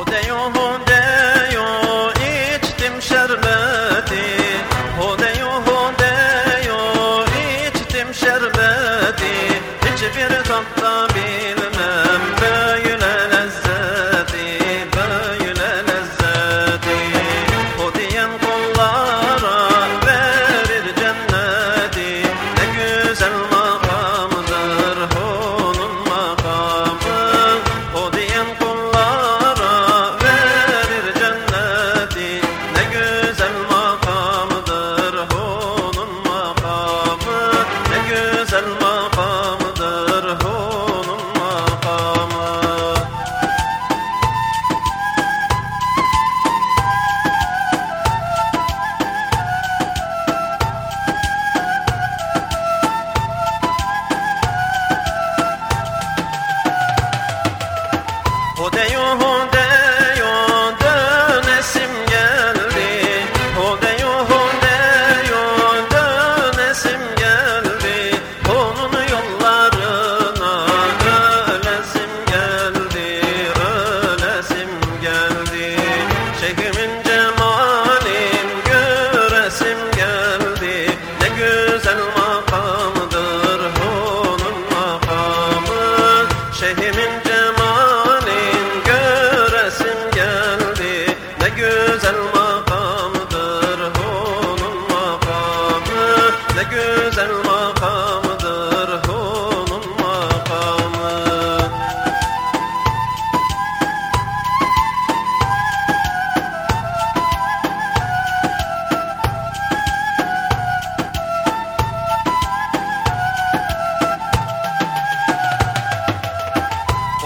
Hudeyo hudeyo içtim şerbeti. Hudeyo hudeyo içtim şerbeti. Hiçbir tatla bilmem böyle Hudeyo hudeyo dönesim geldi. Hudeyo hudeyo dönesim geldi. Onun yollarına ölesim geldi Ölesim geldi. Şeyhimin cemalin göresim geldi. Ne güzel makamdır onun makamı. Şeyhimin cemalin